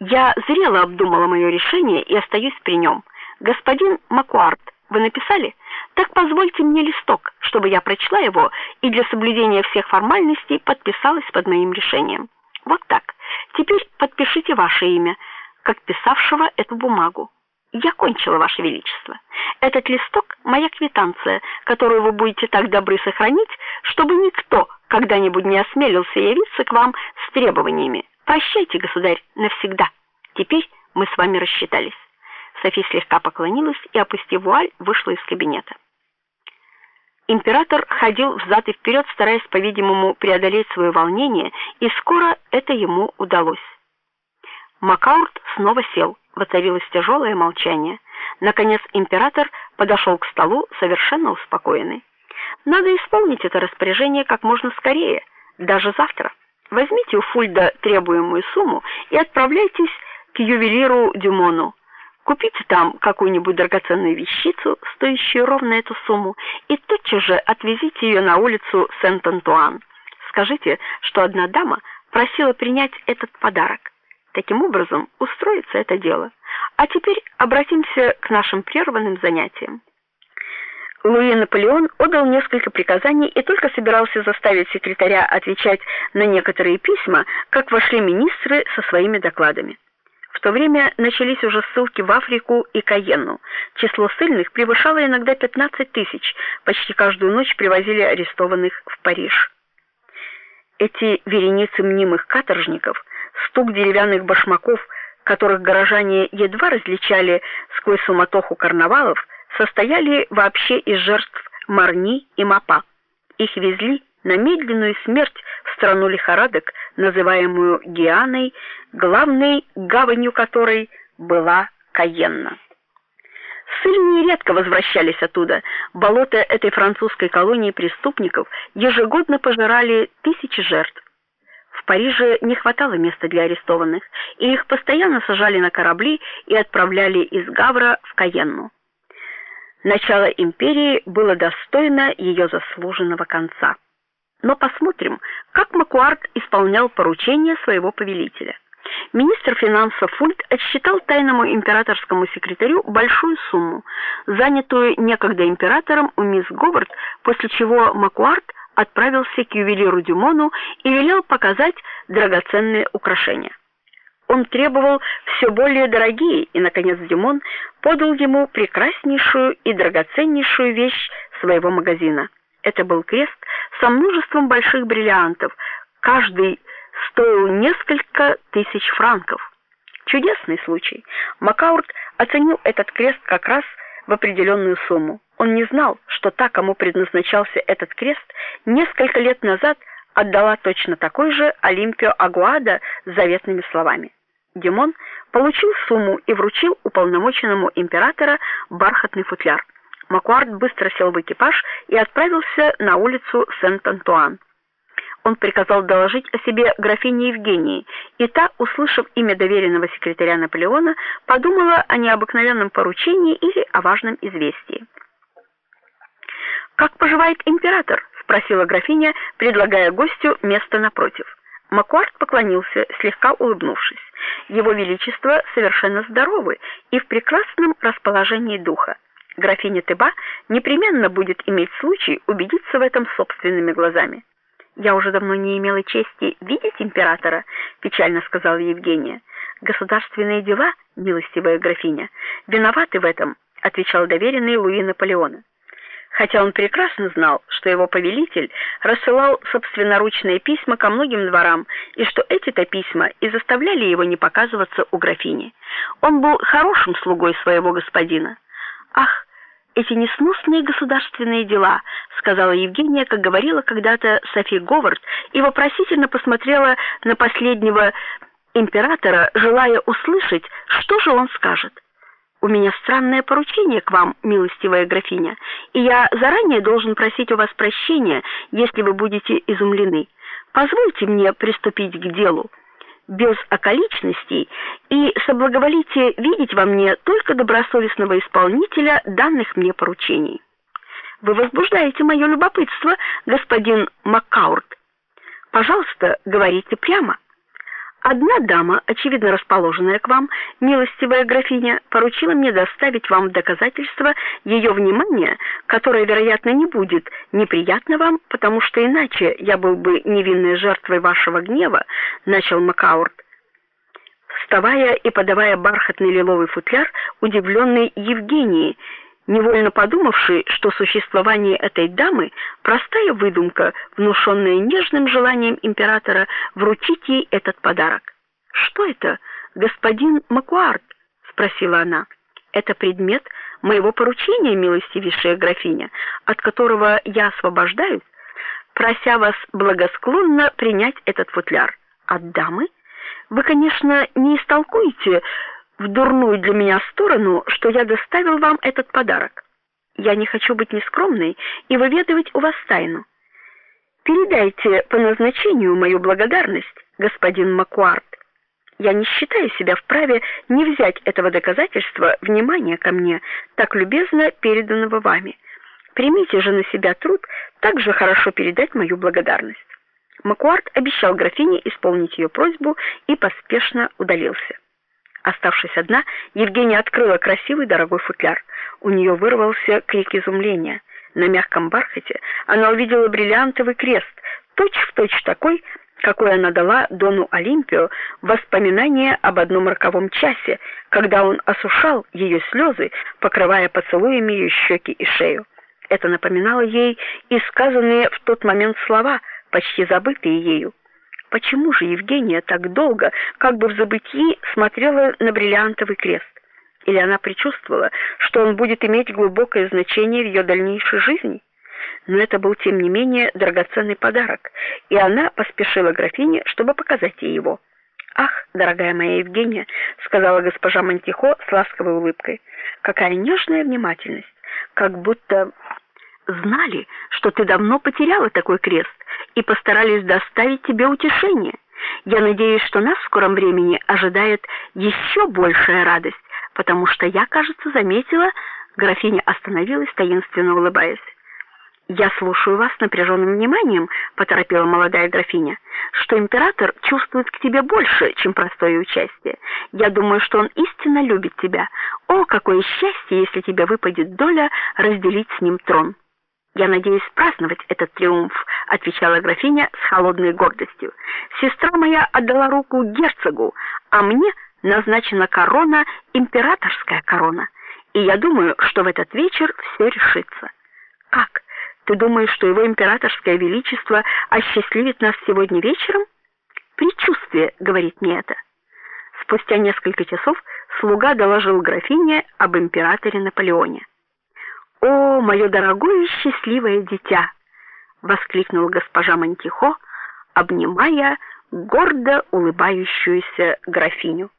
Я зрело обдумала мое решение и остаюсь при нем. Господин Макуарт, вы написали? Так позвольте мне листок, чтобы я прочла его и для соблюдения всех формальностей подписалась под моим решением. Вот так. Теперь подпишите ваше имя, как писавшего эту бумагу. Я кончила, ваше величество. Этот листок моя квитанция, которую вы будете так добры сохранить, чтобы никто когда-нибудь не осмелился явиться к вам с требованиями. Прощайте, государь, навсегда. Теперь мы с вами рассчитались. Софи слегка поклонилась и, опустив вуаль, вышла из кабинета. Император ходил взад и вперед, стараясь, по-видимому, преодолеть свое волнение, и скоро это ему удалось. Макаурт снова сел. Воцарилось тяжелое молчание. Наконец император подошел к столу, совершенно успокоенный. Надо исполнить это распоряжение как можно скорее, даже завтра. Возьмите у Фульда требуемую сумму и отправляйтесь к ювелиру Дюмону. Купите там какую-нибудь драгоценную вещицу, стоящую ровно эту сумму, и тотчас же отвезите ее на улицу Сент-Антуан. Скажите, что одна дама просила принять этот подарок. Таким образом устроится это дело. А теперь обратимся к нашим прерванным занятиям. Луи Наполеон отдал несколько приказаний и только собирался заставить секретаря отвечать на некоторые письма, как вошли министры со своими докладами. В то время начались уже ссылки в Африку и Каенну. Число ссыльных превышало иногда 15 тысяч. Почти каждую ночь привозили арестованных в Париж. Эти вереницы мнимых каторжников, стук деревянных башмаков, которых горожане едва различали сквозь суматоху карнавалов, состояли вообще из жертв Марни и Мапа. Их везли на медленную смерть в страну лихорадок, называемую Гианой, главной гаванью которой была Каенна. Ссыльные редко возвращались оттуда. Болота этой французской колонии преступников ежегодно пожирали тысячи жертв. В Париже не хватало места для арестованных, и их постоянно сажали на корабли и отправляли из Гавра в Каенну. Начало империи было достойно ее заслуженного конца. Но посмотрим, как Макуарт исполнял поручения своего повелителя. Министр финансов Фульт отсчитал тайному императорскому секретарю большую сумму, занятую некогда императором у мисс Говард, после чего Макуарт отправился к ювелиру Дюмону и велел показать драгоценные украшения. Он требовал все более дорогие, и наконец Дюмон подал ему прекраснейшую и драгоценнейшую вещь своего магазина. Это был крест со множеством больших бриллиантов, каждый стоил несколько тысяч франков. Чудесный случай. Макаурт оценил этот крест как раз в определенную сумму. Он не знал, что та, кому предназначался этот крест, несколько лет назад отдала точно такой же Олимпио Агуада с заветными словами. Димон получил сумму и вручил уполномоченному императора бархатный футляр. Макуарт быстро сел в экипаж и отправился на улицу Сент-Антуан. Он приказал доложить о себе графине Евгении, и та, услышав имя доверенного секретаря Наполеона, подумала о необыкновенном поручении или о важном известии. Как поживает император? спросила графиня, предлагая гостю место напротив. Макуарт поклонился, слегка улыбнувшись. Его величество совершенно здоровы и в прекрасном расположении духа. Графиня Теба непременно будет иметь случай убедиться в этом собственными глазами. Я уже давно не имела чести видеть императора, печально сказала Евгения. Государственные дела, милостивая графиня, виноваты в этом, отвечал доверенный Луи Наполеона хотя он прекрасно знал, что его повелитель рассылал собственноручные письма ко многим дворам, и что эти-то письма и заставляли его не показываться у графини. Он был хорошим слугой своего господина. Ах, эти несносные государственные дела, сказала Евгения, как говорила когда-то Софи Говард, и вопросительно посмотрела на последнего императора, желая услышать, что же он скажет. У меня странное поручение к вам, милостивая графиня, и я заранее должен просить у вас прощения, если вы будете изумлены. Позвольте мне приступить к делу без околичностей и соблаговолите видеть во мне только добросовестного исполнителя данных мне поручений. Вы возбуждаете мое любопытство, господин Маккаурт. Пожалуйста, говорите прямо. Одна дама, очевидно расположенная к вам, милостивая графиня, поручила мне доставить вам доказательство ее внимания, которое, вероятно, не будет неприятно вам, потому что иначе я был бы невинной жертвой вашего гнева, начал Макаурт. Вставая и подавая бархатный лиловый футляр удивленной Евгении, невольно подумавшей, что существование этой дамы простая выдумка, внушенная нежным желанием императора вручить ей этот подарок. "Что это, господин Макуарт?" спросила она. "Это предмет моего поручения, милостивейшая графиня, от которого я освобождаюсь, прося вас благосклонно принять этот футляр от дамы. Вы, конечно, не истолкуете в дурную для меня сторону, что я доставил вам этот подарок. Я не хочу быть нескромной и выведывать у вас тайну. Передайте по назначению мою благодарность, господин Макуарт. Я не считаю себя вправе не взять этого доказательства внимания ко мне, так любезно переданного вами. Примите же на себя труд также хорошо передать мою благодарность. Макуарт обещал графине исполнить ее просьбу и поспешно удалился. Оставшись одна, Евгения открыла красивый дорогой футляр. У нее вырвался крик изумления. На мягком бархате она увидела бриллиантовый крест, точь-в-точь точь такой, какой она дала Дону Олимпио в воспоминание об одном роковом часе, когда он осушал ее слезы, покрывая поцелуями ее щеки и шею. Это напоминало ей и сказанные в тот момент слова, почти забытые ею. Почему же Евгения так долго, как бы в забытии, смотрела на бриллиантовый крест? Или она предчувствовала, что он будет иметь глубокое значение в ее дальнейшей жизни? Но это был тем не менее драгоценный подарок, и она поспешила графине, чтобы показать ей его. "Ах, дорогая моя Евгения", сказала госпожа Монтихо с ласковой улыбкой. "Какая нежная внимательность, как будто знали, что ты давно потеряла такой крест и постарались доставить тебе утешение. Я надеюсь, что нас в скором времени ожидает еще большая радость, потому что я, кажется, заметила, графиня остановилась, таинственно улыбаясь. Я слушаю вас с напряженным вниманием, поторопила молодая графиня. Что император чувствует к тебе больше, чем простое участие. Я думаю, что он истинно любит тебя. О, какое счастье, если тебе выпадет доля разделить с ним трон. Я надеюсь праздновать этот триумф, отвечала графиня с холодной гордостью. Сестра моя отдала руку герцогу, а мне назначена корона, императорская корона. И я думаю, что в этот вечер все решится. Как? Ты думаешь, что его императорское величество осчастливит нас сегодня вечером? Предчувствие говорит мне это. Спустя несколько часов слуга доложил графине об императоре Наполеоне. О, мое дорогое счастливое дитя, воскликнула госпожа Монтихо, обнимая гордо улыбающуюся графиню.